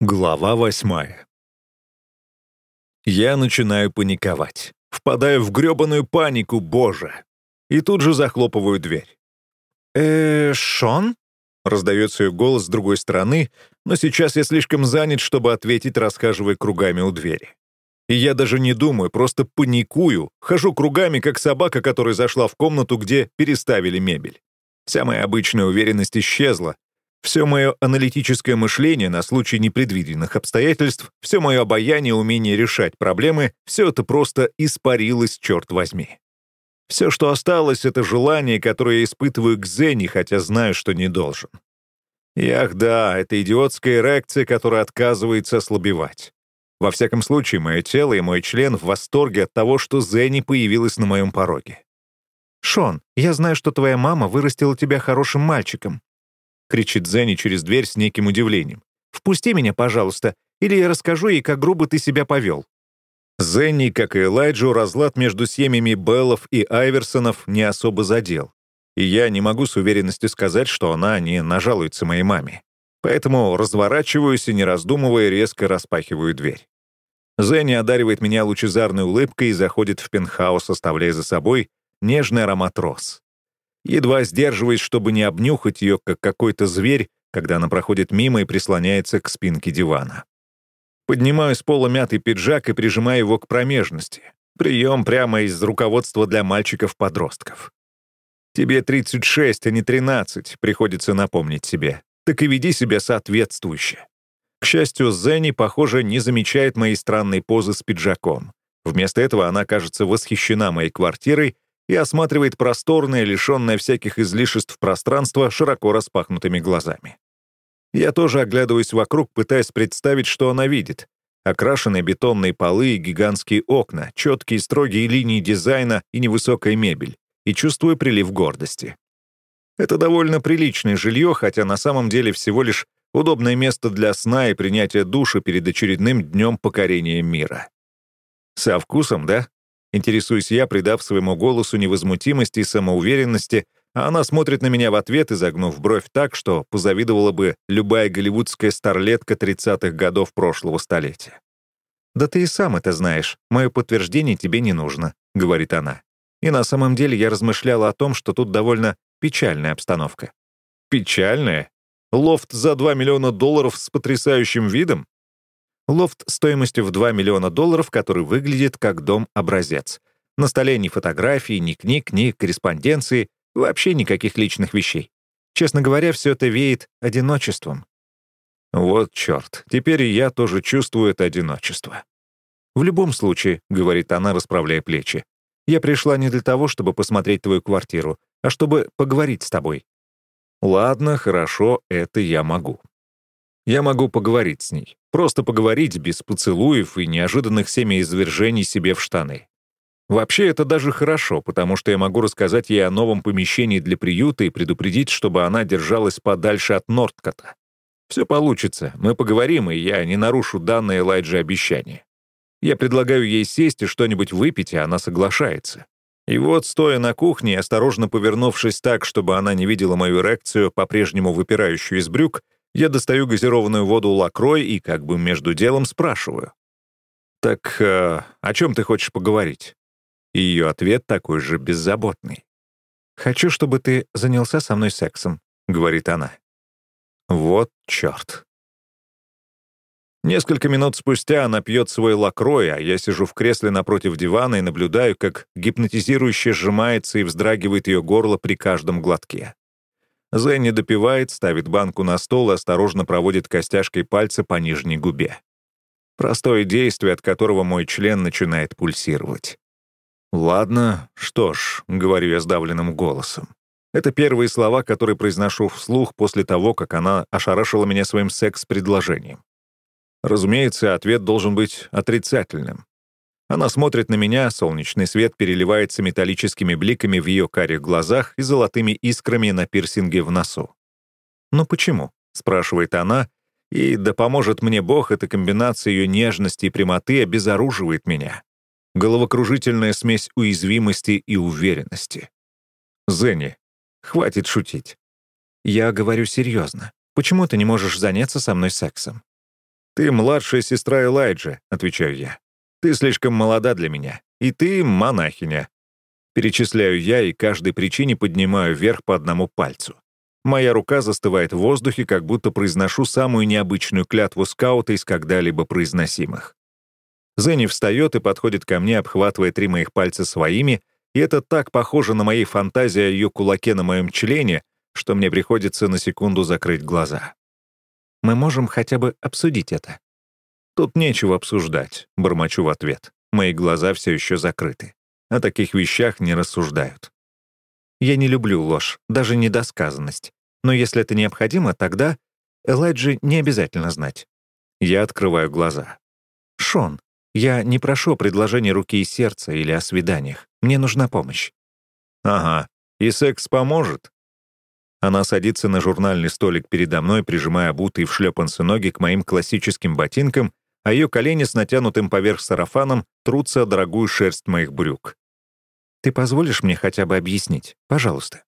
Глава восьмая. Я начинаю паниковать. Впадаю в грёбаную панику, боже. И тут же захлопываю дверь. э Шон?» Раздается ее голос с другой стороны, но сейчас я слишком занят, чтобы ответить, расхаживая кругами у двери. И я даже не думаю, просто паникую, хожу кругами, как собака, которая зашла в комнату, где переставили мебель. Вся моя обычная уверенность исчезла, все мое аналитическое мышление на случай непредвиденных обстоятельств, все мое обаяние, умение решать проблемы, все это просто испарилось, черт возьми. Все, что осталось, это желание, которое я испытываю к Зене, хотя знаю, что не должен. И ах да, это идиотская реакция, которая отказывается ослабевать. Во всяком случае, мое тело и мой член в восторге от того, что Зенни появилась на моем пороге. «Шон, я знаю, что твоя мама вырастила тебя хорошим мальчиком. — кричит Зенни через дверь с неким удивлением. «Впусти меня, пожалуйста, или я расскажу ей, как грубо ты себя повел». Зенни, как и Элайджу, разлад между семьями Беллов и Айверсонов не особо задел. И я не могу с уверенностью сказать, что она не нажалуется моей маме. Поэтому разворачиваюсь и, не раздумывая, резко распахиваю дверь. Зенни одаривает меня лучезарной улыбкой и заходит в пентхаус, оставляя за собой нежный аромат роз едва сдерживаясь, чтобы не обнюхать ее, как какой-то зверь, когда она проходит мимо и прислоняется к спинке дивана. Поднимаю с пола мятый пиджак и прижимаю его к промежности. Прием прямо из руководства для мальчиков-подростков. Тебе 36, а не 13, приходится напомнить себе. Так и веди себя соответствующе. К счастью, Зенни, похоже, не замечает моей странной позы с пиджаком. Вместо этого она кажется восхищена моей квартирой и осматривает просторное, лишенное всяких излишеств пространство широко распахнутыми глазами. Я тоже оглядываюсь вокруг, пытаясь представить, что она видит. Окрашенные бетонные полы и гигантские окна, четкие строгие линии дизайна и невысокая мебель, и чувствую прилив гордости. Это довольно приличное жилье, хотя на самом деле всего лишь удобное место для сна и принятия душа перед очередным днем покорения мира. Со вкусом, да? Интересуюсь я, придав своему голосу невозмутимости и самоуверенности, а она смотрит на меня в ответ, изогнув бровь так, что позавидовала бы любая голливудская старлетка 30-х годов прошлого столетия. «Да ты и сам это знаешь. Мое подтверждение тебе не нужно», — говорит она. И на самом деле я размышляла о том, что тут довольно печальная обстановка. «Печальная? Лофт за 2 миллиона долларов с потрясающим видом? Лофт стоимостью в 2 миллиона долларов, который выглядит как дом-образец. На столе ни фотографий, ни книг, ни корреспонденции, вообще никаких личных вещей. Честно говоря, все это веет одиночеством. Вот черт, теперь я тоже чувствую это одиночество. «В любом случае», — говорит она, расправляя плечи, «я пришла не для того, чтобы посмотреть твою квартиру, а чтобы поговорить с тобой». «Ладно, хорошо, это я могу. Я могу поговорить с ней. Просто поговорить без поцелуев и неожиданных семяизвержений себе в штаны. Вообще, это даже хорошо, потому что я могу рассказать ей о новом помещении для приюта и предупредить, чтобы она держалась подальше от Нордкота. Все получится, мы поговорим, и я не нарушу данное Элайджи обещание. Я предлагаю ей сесть и что-нибудь выпить, и она соглашается. И вот, стоя на кухне, осторожно повернувшись так, чтобы она не видела мою эрекцию, по-прежнему выпирающую из брюк, я достаю газированную воду лакрой и как бы между делом спрашиваю. «Так э, о чем ты хочешь поговорить?» И ее ответ такой же беззаботный. «Хочу, чтобы ты занялся со мной сексом», — говорит она. Вот черт. Несколько минут спустя она пьет свой лакрой, а я сижу в кресле напротив дивана и наблюдаю, как гипнотизирующе сжимается и вздрагивает ее горло при каждом глотке. Зенни допивает, ставит банку на стол и осторожно проводит костяшкой пальца по нижней губе. Простое действие, от которого мой член начинает пульсировать. «Ладно, что ж», — говорю я сдавленным голосом. Это первые слова, которые произношу вслух после того, как она ошарашила меня своим секс-предложением. Разумеется, ответ должен быть отрицательным. Она смотрит на меня, солнечный свет переливается металлическими бликами в ее карих глазах и золотыми искрами на пирсинге в носу. «Ну почему?» — спрашивает она, и да поможет мне Бог, эта комбинация ее нежности и прямоты обезоруживает меня. Головокружительная смесь уязвимости и уверенности. Зенни, хватит шутить. Я говорю серьезно. Почему ты не можешь заняться со мной сексом? «Ты младшая сестра Элайджа», — отвечаю я. «Ты слишком молода для меня, и ты монахиня». Перечисляю я и каждой причине поднимаю вверх по одному пальцу. Моя рука застывает в воздухе, как будто произношу самую необычную клятву скаута из когда-либо произносимых. Зенни встает и подходит ко мне, обхватывая три моих пальца своими, и это так похоже на моей фантазии о ее кулаке на моем члене, что мне приходится на секунду закрыть глаза. Мы можем хотя бы обсудить это. Тут нечего обсуждать, бормочу в ответ. Мои глаза все еще закрыты. О таких вещах не рассуждают. Я не люблю ложь, даже недосказанность. Но если это необходимо, тогда Элайджи не обязательно знать. Я открываю глаза. «Шон, я не прошу предложения руки и сердца или о свиданиях. Мне нужна помощь». «Ага. И секс поможет?» Она садится на журнальный столик передо мной, прижимая обутые в шлепанцы ноги к моим классическим ботинкам, а ее колени с натянутым поверх сарафаном трутся о дорогую шерсть моих брюк. «Ты позволишь мне хотя бы объяснить? Пожалуйста».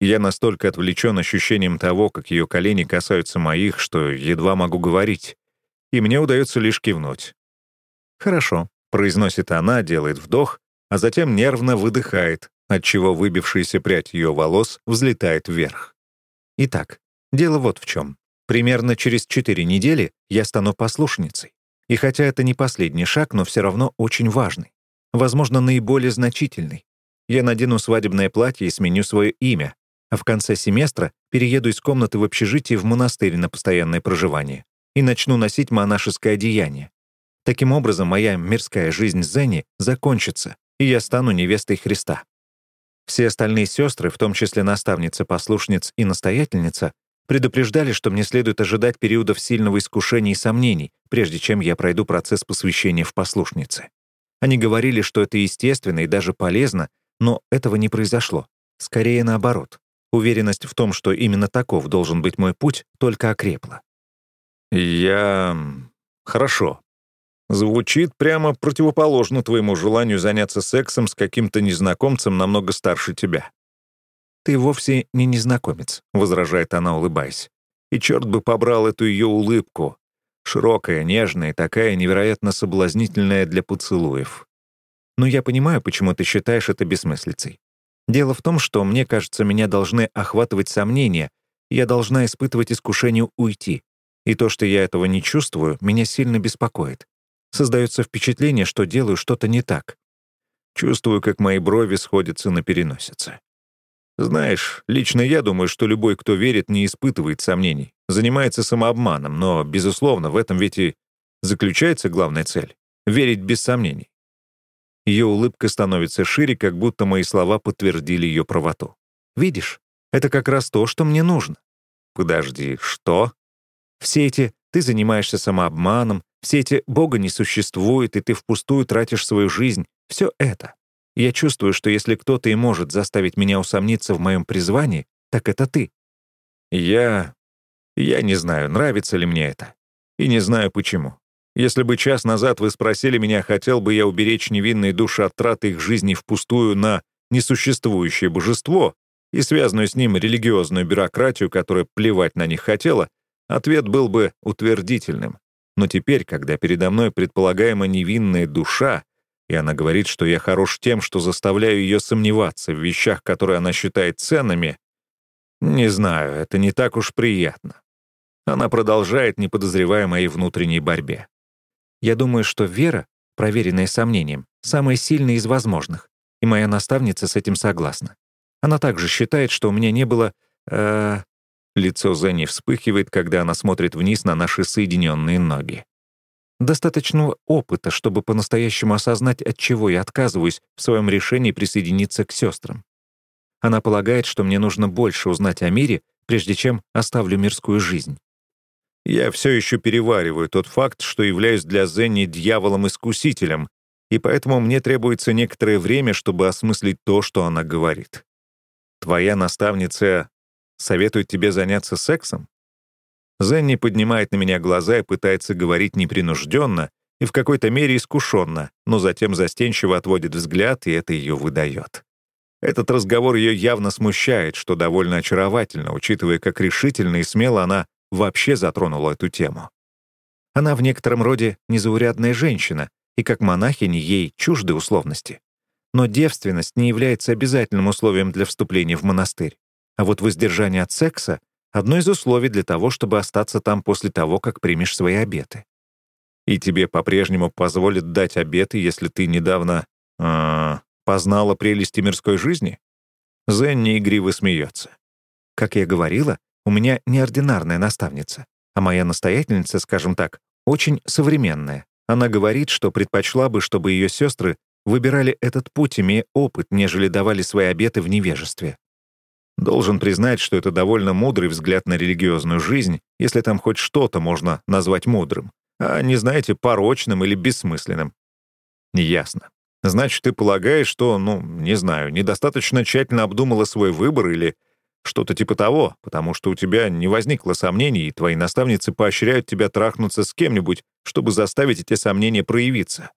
Я настолько отвлечен ощущением того, как ее колени касаются моих, что едва могу говорить. И мне удается лишь кивнуть. «Хорошо», — произносит она, делает вдох, а затем нервно выдыхает, отчего выбившаяся прядь ее волос взлетает вверх. Итак, дело вот в чем. Примерно через четыре недели я стану послушницей. И хотя это не последний шаг, но все равно очень важный. Возможно, наиболее значительный. Я надену свадебное платье и сменю свое имя, а в конце семестра перееду из комнаты в общежитие в монастырь на постоянное проживание и начну носить монашеское одеяние. Таким образом, моя мирская жизнь Зенни закончится, и я стану невестой Христа. Все остальные сестры, в том числе наставница, послушниц и настоятельница, предупреждали, что мне следует ожидать периодов сильного искушения и сомнений, прежде чем я пройду процесс посвящения в послушницы. Они говорили, что это естественно и даже полезно, но этого не произошло. Скорее наоборот. Уверенность в том, что именно таков должен быть мой путь, только окрепла. «Я... хорошо», Звучит прямо противоположно твоему желанию заняться сексом с каким-то незнакомцем намного старше тебя. «Ты вовсе не незнакомец», — возражает она, улыбаясь. И черт бы побрал эту ее улыбку. Широкая, нежная, такая невероятно соблазнительная для поцелуев. Но я понимаю, почему ты считаешь это бессмыслицей. Дело в том, что, мне кажется, меня должны охватывать сомнения, я должна испытывать искушение уйти. И то, что я этого не чувствую, меня сильно беспокоит. Создается впечатление, что делаю что-то не так. Чувствую, как мои брови сходятся на переносице. Знаешь, лично я думаю, что любой, кто верит, не испытывает сомнений, занимается самообманом, но, безусловно, в этом ведь и заключается главная цель — верить без сомнений. Ее улыбка становится шире, как будто мои слова подтвердили ее правоту. «Видишь, это как раз то, что мне нужно». «Подожди, что?» «Все эти «ты занимаешься самообманом», все эти «Бога не существует», и ты впустую тратишь свою жизнь — все это. Я чувствую, что если кто-то и может заставить меня усомниться в моем призвании, так это ты. Я... я не знаю, нравится ли мне это. И не знаю почему. Если бы час назад вы спросили меня, хотел бы я уберечь невинные души от траты их жизни впустую на несуществующее божество и связанную с ним религиозную бюрократию, которая плевать на них хотела, ответ был бы утвердительным. Но теперь, когда передо мной предполагаемо невинная душа, и она говорит, что я хорош тем, что заставляю ее сомневаться в вещах, которые она считает ценными, не знаю, это не так уж приятно. Она продолжает, не подозревая моей внутренней борьбе. Я думаю, что вера, проверенная сомнением, самая сильная из возможных, и моя наставница с этим согласна. Она также считает, что у меня не было... Э, Лицо Зенни вспыхивает, когда она смотрит вниз на наши соединенные ноги. Достаточного опыта, чтобы по-настоящему осознать, от чего я отказываюсь в своем решении присоединиться к сестрам. Она полагает, что мне нужно больше узнать о мире, прежде чем оставлю мирскую жизнь. Я все еще перевариваю тот факт, что являюсь для Зенни дьяволом-искусителем, и поэтому мне требуется некоторое время, чтобы осмыслить то, что она говорит. Твоя наставница Советует тебе заняться сексом? Зенни поднимает на меня глаза и пытается говорить непринужденно и в какой-то мере искушенно, но затем застенчиво отводит взгляд, и это ее выдает. Этот разговор ее явно смущает, что довольно очаровательно, учитывая, как решительно и смело она вообще затронула эту тему. Она в некотором роде незаурядная женщина, и как монахиня ей чужды условности. Но девственность не является обязательным условием для вступления в монастырь. А вот воздержание от секса — одно из условий для того, чтобы остаться там после того, как примешь свои обеты. И тебе по-прежнему позволят дать обеты, если ты недавно э, познала прелести мирской жизни? Зенни игриво смеется. Как я говорила, у меня неординарная наставница, а моя настоятельница, скажем так, очень современная. Она говорит, что предпочла бы, чтобы ее сестры выбирали этот путь, имея опыт, нежели давали свои обеты в невежестве. Должен признать, что это довольно мудрый взгляд на религиозную жизнь, если там хоть что-то можно назвать мудрым, а не, знаете, порочным или бессмысленным. Ясно. Значит, ты полагаешь, что, ну, не знаю, недостаточно тщательно обдумала свой выбор или что-то типа того, потому что у тебя не возникло сомнений, и твои наставницы поощряют тебя трахнуться с кем-нибудь, чтобы заставить эти сомнения проявиться.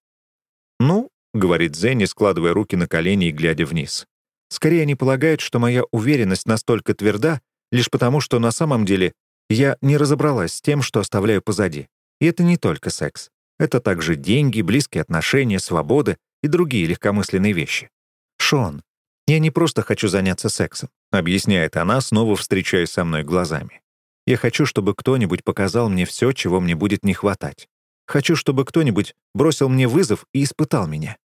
«Ну», — говорит Зенни, складывая руки на колени и глядя вниз, «скорее они полагают, что моя уверенность настолько тверда, лишь потому, что на самом деле я не разобралась с тем, что оставляю позади. И это не только секс. Это также деньги, близкие отношения, свобода и другие легкомысленные вещи. Шон, я не просто хочу заняться сексом. — объясняет она, снова встречаясь со мной глазами. «Я хочу, чтобы кто-нибудь показал мне все, чего мне будет не хватать. Хочу, чтобы кто-нибудь бросил мне вызов и испытал меня.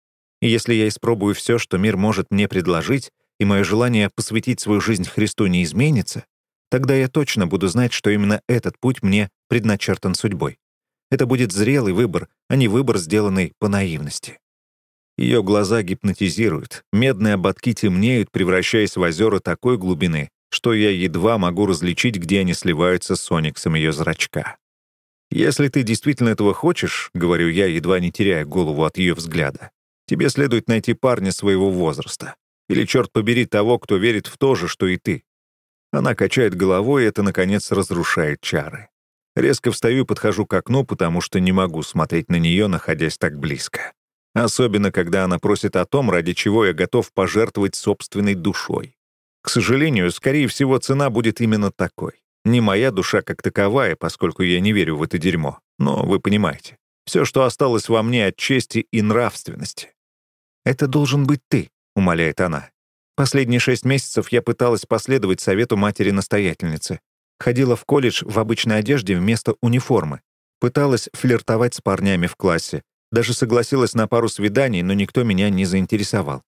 И если я испробую все, что мир может мне предложить, и мое желание посвятить свою жизнь Христу не изменится, тогда я точно буду знать, что именно этот путь мне предначертан судьбой. Это будет зрелый выбор, а не выбор, сделанный по наивности. Ее глаза гипнотизируют, медные ободки темнеют, превращаясь в озера такой глубины, что я едва могу различить, где они сливаются с ониксом ее зрачка. «Если ты действительно этого хочешь», — говорю я, едва не теряя голову от ее взгляда, «тебе следует найти парня своего возраста. Или, черт побери, того, кто верит в то же, что и ты». Она качает головой, и это, наконец, разрушает чары. Резко встаю и подхожу к окну, потому что не могу смотреть на нее, находясь так близко. Особенно, когда она просит о том, ради чего я готов пожертвовать собственной душой. К сожалению, скорее всего, цена будет именно такой. Не моя душа как таковая, поскольку я не верю в это дерьмо. Но вы понимаете, все, что осталось во мне от чести и нравственности. «Это должен быть ты», — умоляет она. Последние шесть месяцев я пыталась последовать совету матери-настоятельницы. Ходила в колледж в обычной одежде вместо униформы. Пыталась флиртовать с парнями в классе, даже согласилась на пару свиданий, но никто меня не заинтересовал.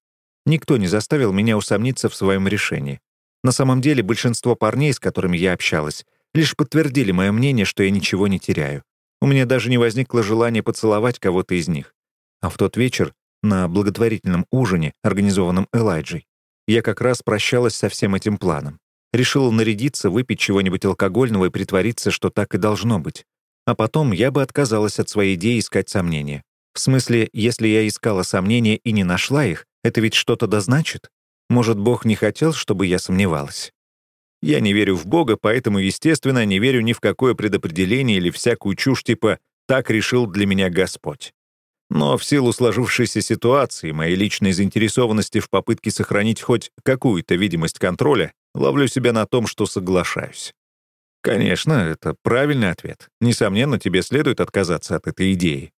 Никто не заставил меня усомниться в своем решении. На самом деле, большинство парней, с которыми я общалась, лишь подтвердили мое мнение, что я ничего не теряю. У меня даже не возникло желания поцеловать кого-то из них. А в тот вечер, на благотворительном ужине, организованном Элайджей, я как раз прощалась со всем этим планом. Решила нарядиться, выпить чего-нибудь алкогольного и притвориться, что так и должно быть. А потом я бы отказалась от своей идеи искать сомнения. В смысле, если я искала сомнения и не нашла их, это ведь что-то дозначит? Может, Бог не хотел, чтобы я сомневалась? Я не верю в Бога, поэтому, естественно, не верю ни в какое предопределение или всякую чушь типа «так решил для меня Господь». Но в силу сложившейся ситуации, моей личной заинтересованности в попытке сохранить хоть какую-то видимость контроля, ловлю себя на том, что соглашаюсь. Конечно, это правильный ответ. Несомненно, тебе следует отказаться от этой идеи.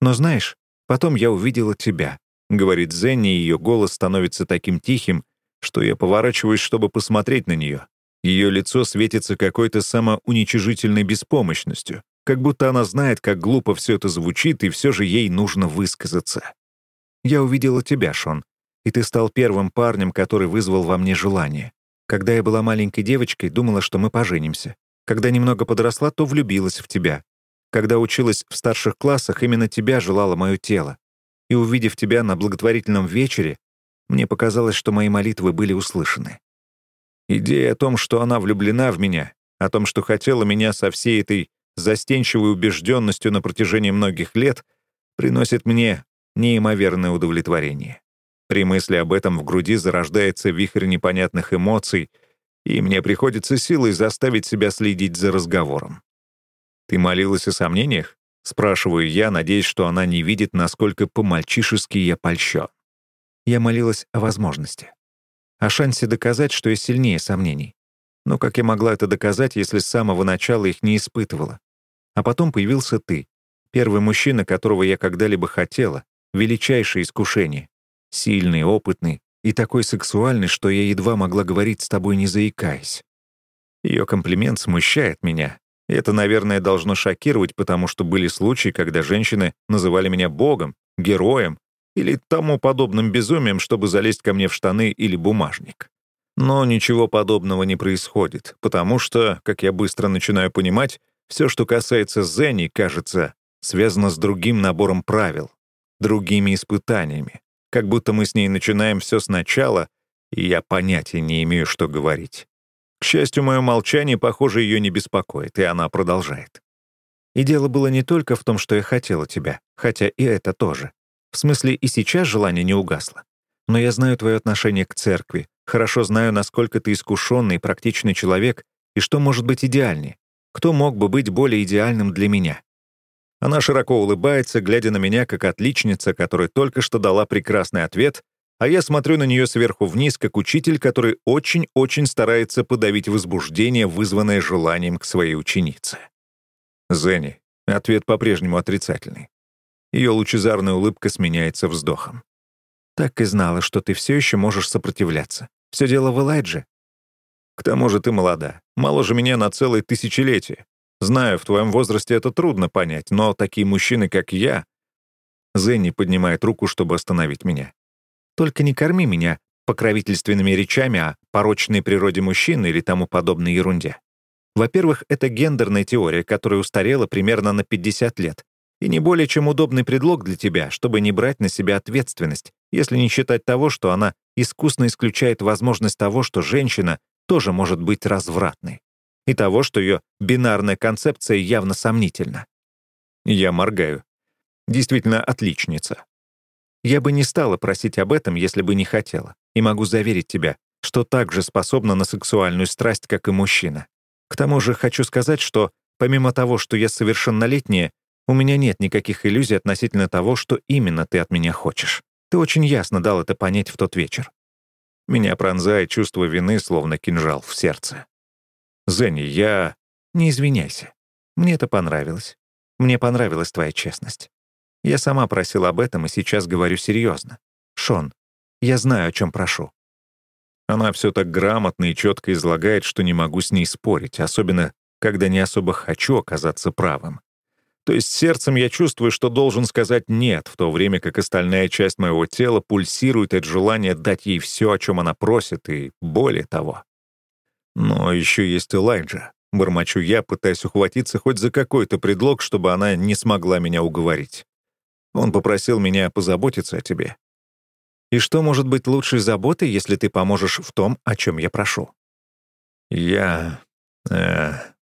Но знаешь, потом я увидела тебя», — говорит Зенни, и ее голос становится таким тихим, что я поворачиваюсь, чтобы посмотреть на нее. Ее лицо светится какой-то самоуничижительной беспомощностью, как будто она знает, как глупо все это звучит, и все же ей нужно высказаться. «Я увидела тебя, Шон, и ты стал первым парнем, который вызвал во мне желание. Когда я была маленькой девочкой, думала, что мы поженимся. Когда немного подросла, то влюбилась в тебя. Когда училась в старших классах, именно тебя желало мое тело. И увидев тебя на благотворительном вечере, мне показалось, что мои молитвы были услышаны. Идея о том, что она влюблена в меня, о том, что хотела меня со всей этой застенчивой убежденностью на протяжении многих лет, приносит мне неимоверное удовлетворение. При мысли об этом в груди зарождается вихрь непонятных эмоций, и мне приходится силой заставить себя следить за разговором. «Ты молилась о сомнениях?» — спрашиваю я, надеясь, что она не видит, насколько по-мальчишески я польщен. Я молилась о возможности. О шансе доказать, что я сильнее сомнений. Но как я могла это доказать, если с самого начала их не испытывала? А потом появился ты. Первый мужчина, которого я когда-либо хотела. Величайшее искушение. Сильный, опытный и такой сексуальный, что я едва могла говорить с тобой, не заикаясь. Ее комплимент смущает меня. Это, наверное, должно шокировать, потому что были случаи, когда женщины называли меня богом, героем или тому подобным безумием, чтобы залезть ко мне в штаны или бумажник. Но ничего подобного не происходит, потому что, как я быстро начинаю понимать, все, что касается Зенни, кажется, связано с другим набором правил, другими испытаниями, как будто мы с ней начинаем все сначала, и я понятия не имею, что говорить. К счастью, мое молчание, похоже, ее не беспокоит, и она продолжает. И дело было не только в том, что я хотела тебя, хотя и это тоже. В смысле, и сейчас желание не угасло. Но я знаю твое отношение к церкви, Хорошо знаю, насколько ты искушенный, практичный человек, и что может быть идеальнее. Кто мог бы быть более идеальным для меня? Она широко улыбается, глядя на меня как отличница, которая только что дала прекрасный ответ, а я смотрю на нее сверху вниз, как учитель, который очень-очень старается подавить возбуждение, вызванное желанием к своей ученице. Зенни. Ответ по-прежнему отрицательный. Ее лучезарная улыбка сменяется вздохом. Так и знала, что ты все еще можешь сопротивляться. Все дело в Элайдже. К тому же ты молода, моложе меня на целое тысячелетие. Знаю, в твоем возрасте это трудно понять, но такие мужчины, как я... Зенни поднимает руку, чтобы остановить меня. Только не корми меня покровительственными речами о порочной природе мужчины или тому подобной ерунде. Во-первых, это гендерная теория, которая устарела примерно на 50 лет, и не более чем удобный предлог для тебя, чтобы не брать на себя ответственность, если не считать того, что она искусно исключает возможность того, что женщина тоже может быть развратной, и того, что ее бинарная концепция явно сомнительна. Я моргаю. Действительно отличница. Я бы не стала просить об этом, если бы не хотела, и могу заверить тебя, что также способна на сексуальную страсть, как и мужчина. К тому же хочу сказать, что помимо того, что я совершеннолетняя, у меня нет никаких иллюзий относительно того, что именно ты от меня хочешь. Ты очень ясно дал это понять в тот вечер. Меня пронзает чувство вины, словно кинжал в сердце. Зенни, я... Не извиняйся. Мне это понравилось. Мне понравилась твоя честность. Я сама просила об этом и сейчас говорю серьезно. Шон, я знаю, о чем прошу. Она все так грамотно и четко излагает, что не могу с ней спорить, особенно когда не особо хочу оказаться правым. То есть сердцем я чувствую, что должен сказать «нет», в то время как остальная часть моего тела пульсирует от желания дать ей все, о чем она просит, и более того. Но еще есть Элайджа. Бормочу я, пытаясь ухватиться хоть за какой-то предлог, чтобы она не смогла меня уговорить. Он попросил меня позаботиться о тебе. И что может быть лучшей заботой, если ты поможешь в том, о чем я прошу? Я... Э,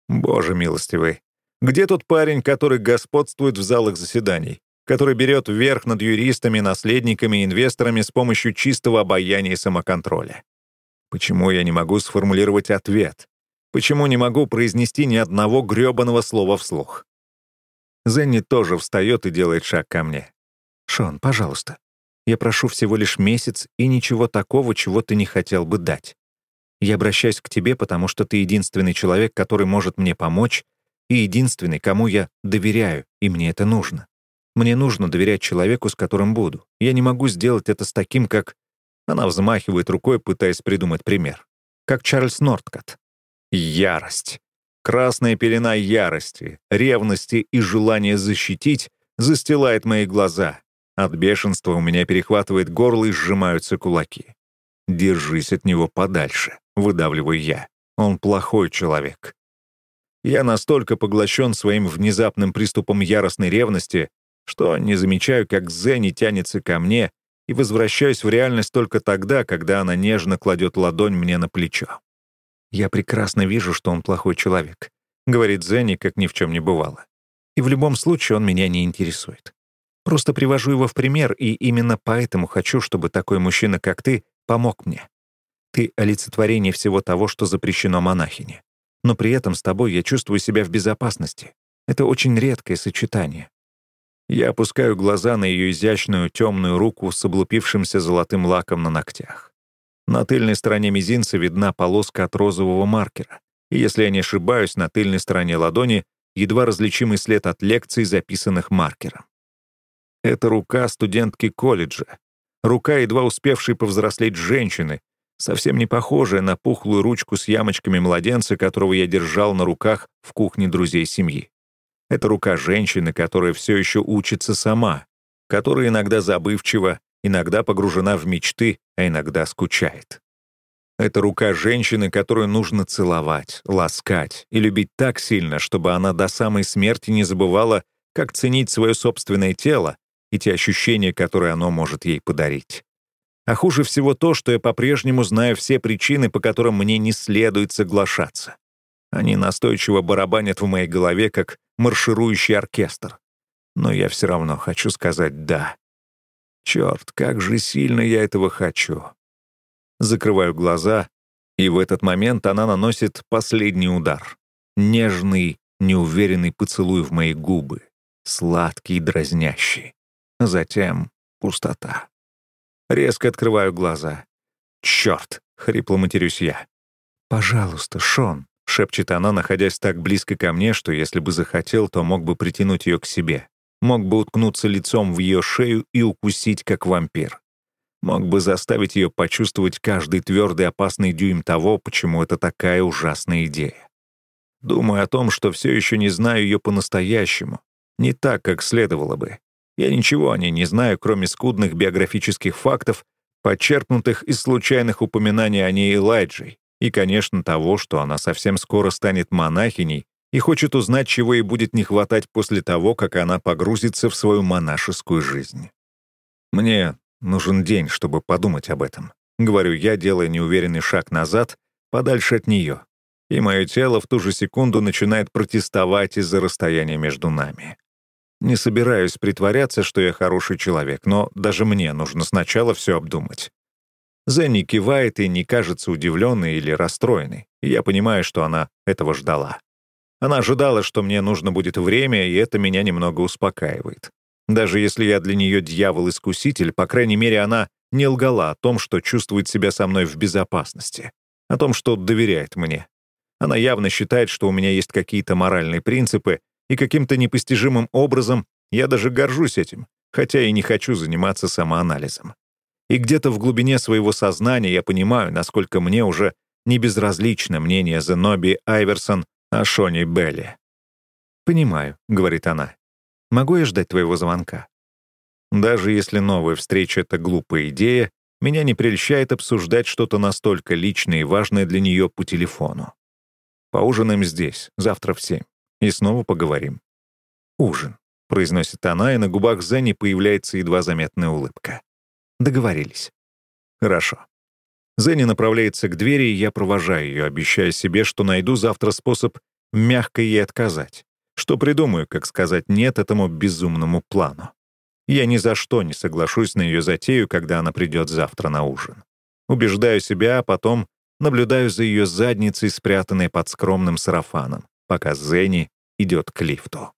боже милостивый. Где тот парень, который господствует в залах заседаний, который берет верх над юристами, наследниками инвесторами с помощью чистого обаяния и самоконтроля? Почему я не могу сформулировать ответ? Почему не могу произнести ни одного грёбаного слова вслух? Зенни тоже встает и делает шаг ко мне. «Шон, пожалуйста, я прошу всего лишь месяц и ничего такого, чего ты не хотел бы дать. Я обращаюсь к тебе, потому что ты единственный человек, который может мне помочь и единственный, кому я доверяю, и мне это нужно. Мне нужно доверять человеку, с которым буду. Я не могу сделать это с таким, как... Она взмахивает рукой, пытаясь придумать пример. Как Чарльз Нордкот. Ярость. Красная пелена ярости, ревности и желания защитить застилает мои глаза. От бешенства у меня перехватывает горло и сжимаются кулаки. «Держись от него подальше», — выдавливаю я. Он плохой человек. Я настолько поглощен своим внезапным приступом яростной ревности, что не замечаю, как Зенни тянется ко мне и возвращаюсь в реальность только тогда, когда она нежно кладет ладонь мне на плечо. «Я прекрасно вижу, что он плохой человек», — говорит Зенни, как ни в чем не бывало. «И в любом случае он меня не интересует. Просто привожу его в пример, и именно поэтому хочу, чтобы такой мужчина, как ты, помог мне. Ты — олицетворение всего того, что запрещено монахине но при этом с тобой я чувствую себя в безопасности. Это очень редкое сочетание. Я опускаю глаза на ее изящную темную руку с облупившимся золотым лаком на ногтях. На тыльной стороне мизинца видна полоска от розового маркера, и если я не ошибаюсь, на тыльной стороне ладони едва различимый след от лекций, записанных маркером. Это рука студентки колледжа. Рука, едва успевшей повзрослеть женщины, совсем не похожая на пухлую ручку с ямочками младенца, которого я держал на руках в кухне друзей семьи. Это рука женщины, которая все еще учится сама, которая иногда забывчива, иногда погружена в мечты, а иногда скучает. Это рука женщины, которую нужно целовать, ласкать и любить так сильно, чтобы она до самой смерти не забывала, как ценить свое собственное тело и те ощущения, которые оно может ей подарить. А хуже всего то, что я по-прежнему знаю все причины, по которым мне не следует соглашаться. Они настойчиво барабанят в моей голове, как марширующий оркестр. Но я все равно хочу сказать «да». Черт, как же сильно я этого хочу. Закрываю глаза, и в этот момент она наносит последний удар. Нежный, неуверенный поцелуй в мои губы. Сладкий, дразнящий. Затем пустота. Резко открываю глаза. «Черт!» — хрипло матерюсь я. «Пожалуйста, Шон!» — шепчет она, находясь так близко ко мне, что если бы захотел, то мог бы притянуть ее к себе. Мог бы уткнуться лицом в ее шею и укусить, как вампир. Мог бы заставить ее почувствовать каждый твердый опасный дюйм того, почему это такая ужасная идея. Думаю о том, что все еще не знаю ее по-настоящему. Не так, как следовало бы. Я ничего о ней не знаю, кроме скудных биографических фактов, подчеркнутых из случайных упоминаний о ней Элайджей, и, конечно, того, что она совсем скоро станет монахиней и хочет узнать, чего ей будет не хватать после того, как она погрузится в свою монашескую жизнь. Мне нужен день, чтобы подумать об этом. Говорю я, делая неуверенный шаг назад, подальше от нее. И мое тело в ту же секунду начинает протестовать из-за расстояния между нами. Не собираюсь притворяться, что я хороший человек, но даже мне нужно сначала все обдумать. Зенни кивает и не кажется удивленной или расстроенной. И я понимаю, что она этого ждала. Она ожидала, что мне нужно будет время, и это меня немного успокаивает. Даже если я для нее дьявол-искуситель, по крайней мере, она не лгала о том, что чувствует себя со мной в безопасности, о том, что доверяет мне. Она явно считает, что у меня есть какие-то моральные принципы, и каким-то непостижимым образом я даже горжусь этим, хотя и не хочу заниматься самоанализом. И где-то в глубине своего сознания я понимаю, насколько мне уже не безразлично мнение Зеноби Айверсон о Шоне Белли. «Понимаю», — говорит она. «Могу я ждать твоего звонка?» Даже если новая встреча — это глупая идея, меня не прельщает обсуждать что-то настолько личное и важное для нее по телефону. Поужинаем здесь, завтра в семь и снова поговорим. «Ужин», — произносит она, и на губах Зенни появляется едва заметная улыбка. Договорились. Хорошо. Зенни направляется к двери, и я провожаю ее, обещая себе, что найду завтра способ мягко ей отказать, что придумаю, как сказать «нет» этому безумному плану. Я ни за что не соглашусь на ее затею, когда она придет завтра на ужин. Убеждаю себя, а потом наблюдаю за ее задницей, спрятанной под скромным сарафаном, пока Зенни идет к лифту.